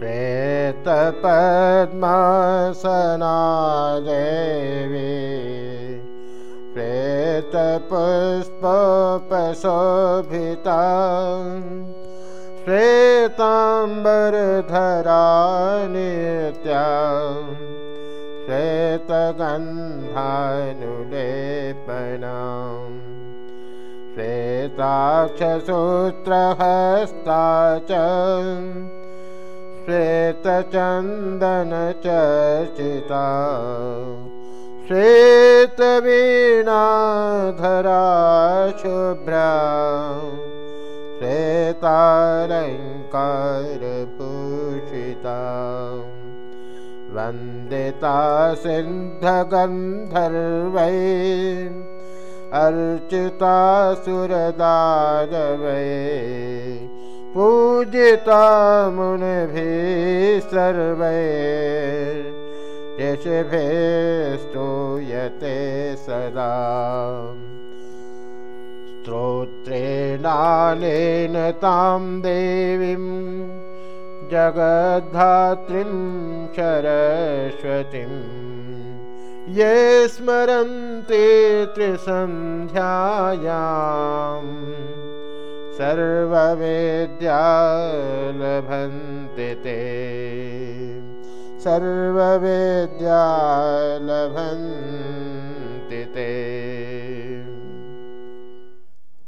श्वेतपद्मासना देवी श्वेतपुष्पोपशोभिता श्वेताम्बरधरा नित्या श्वेतगन्धानुलेपना श्वेताक्षसूत्रहस्ता च श्वेतचन्दनचर्चिता। श्वेतवीणाधरा शुभ्रा। श्वेतालङ्कारभूषिता वन्दिता सिन्धगन्धर्वै अर्चिता सुरदानवै पूजिता मुनिभिः सर्वै ऋषिभे सदा। स्तोत्रेणालेन तां देवीं जगद्धात्रीं सरस्वतीं ये स्मरन्ति त्रिसन्ध्यायाम् सर्ववेद्या लभन्ति ते। सर्ववेद्या लभन्